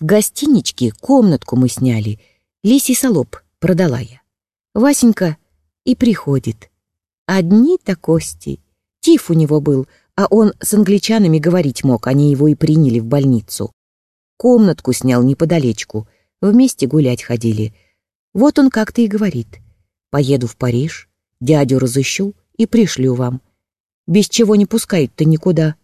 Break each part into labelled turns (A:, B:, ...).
A: В гостиничке комнатку мы сняли. Лисий солоб продала я. Васенька и приходит. Одни-то кости. Тиф у него был, а он с англичанами говорить мог, они его и приняли в больницу. Комнатку снял неподалечку, вместе гулять ходили. Вот он как-то и говорит. Поеду в Париж, дядю разыщу и пришлю вам. Без чего не пускают-то никуда.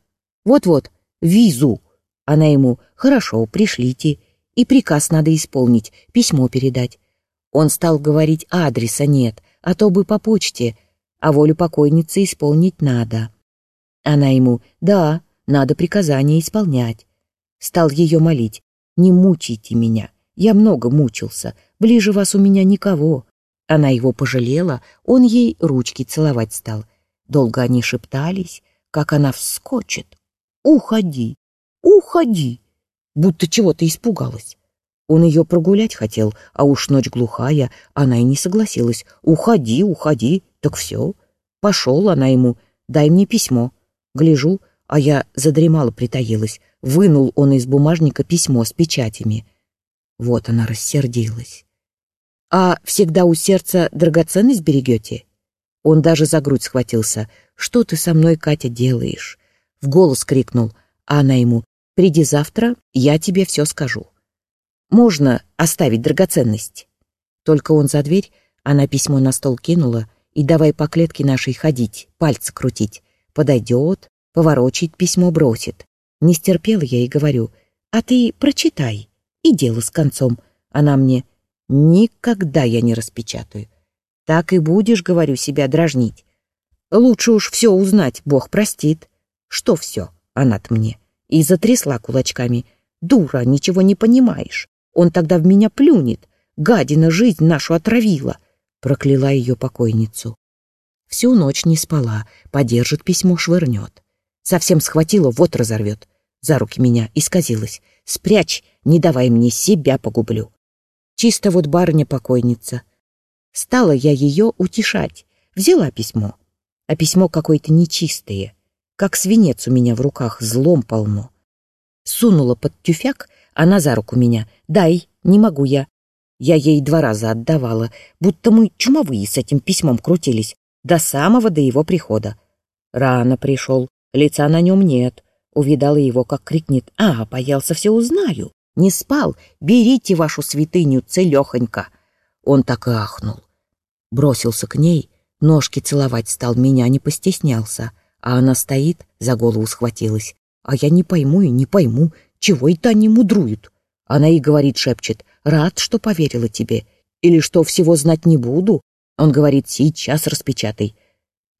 A: Вот-вот, визу. Она ему, хорошо, пришлите. И приказ надо исполнить, письмо передать. Он стал говорить, адреса нет, а то бы по почте, а волю покойницы исполнить надо. Она ему, да, надо приказание исполнять. Стал ее молить, не мучайте меня, я много мучился, ближе вас у меня никого. Она его пожалела, он ей ручки целовать стал. Долго они шептались, как она вскочит. «Уходи! Уходи!» Будто чего-то испугалась. Он ее прогулять хотел, а уж ночь глухая, она и не согласилась. «Уходи, уходи!» Так все. Пошел она ему, дай мне письмо. Гляжу, а я задремала, притаилась. Вынул он из бумажника письмо с печатями. Вот она рассердилась. «А всегда у сердца драгоценность берегете?» Он даже за грудь схватился. «Что ты со мной, Катя, делаешь?» В голос крикнул, а она ему «Приди завтра, я тебе все скажу». «Можно оставить драгоценность?» Только он за дверь, она письмо на стол кинула и давай по клетке нашей ходить, пальцы крутить. Подойдет, поворочит, письмо бросит. Не стерпела я и говорю, а ты прочитай, и дело с концом. Она мне, никогда я не распечатаю. Так и будешь, говорю, себя дражнить. Лучше уж все узнать, Бог простит. Что все? Она-то мне. И затрясла кулачками. Дура, ничего не понимаешь. Он тогда в меня плюнет. Гадина жизнь нашу отравила. Прокляла ее покойницу. Всю ночь не спала, подержит письмо, швырнет. Совсем схватила, вот разорвет. За руки меня исказилась. Спрячь, не давай мне, себя погублю. Чисто вот барыня-покойница. Стала я ее утешать. Взяла письмо. А письмо какое-то нечистое. Как свинец у меня в руках, злом полно. Сунула под тюфяк, она за руку меня. «Дай, не могу я». Я ей два раза отдавала, будто мы чумовые с этим письмом крутились, до самого до его прихода. Рано пришел, лица на нем нет. Увидала его, как крикнет «А, боялся, все узнаю». Не спал, берите вашу святыню целехонько. Он так и ахнул. Бросился к ней, ножки целовать стал, меня не постеснялся. А она стоит, за голову схватилась. А я не пойму и не пойму, чего это они мудруют. Она и говорит, шепчет, рад, что поверила тебе. Или что всего знать не буду. Он говорит, сейчас распечатай.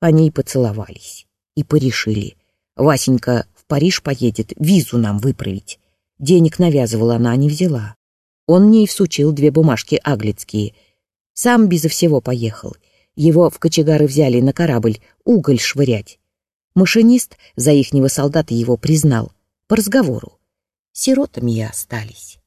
A: Они и поцеловались. И порешили. Васенька в Париж поедет, визу нам выправить. Денег навязывала она, а не взяла. Он мне и всучил две бумажки аглицкие — сам безо всего поехал. Его в кочегары взяли на корабль уголь швырять. Машинист за ихнего солдата его признал. По разговору. Сиротами и остались.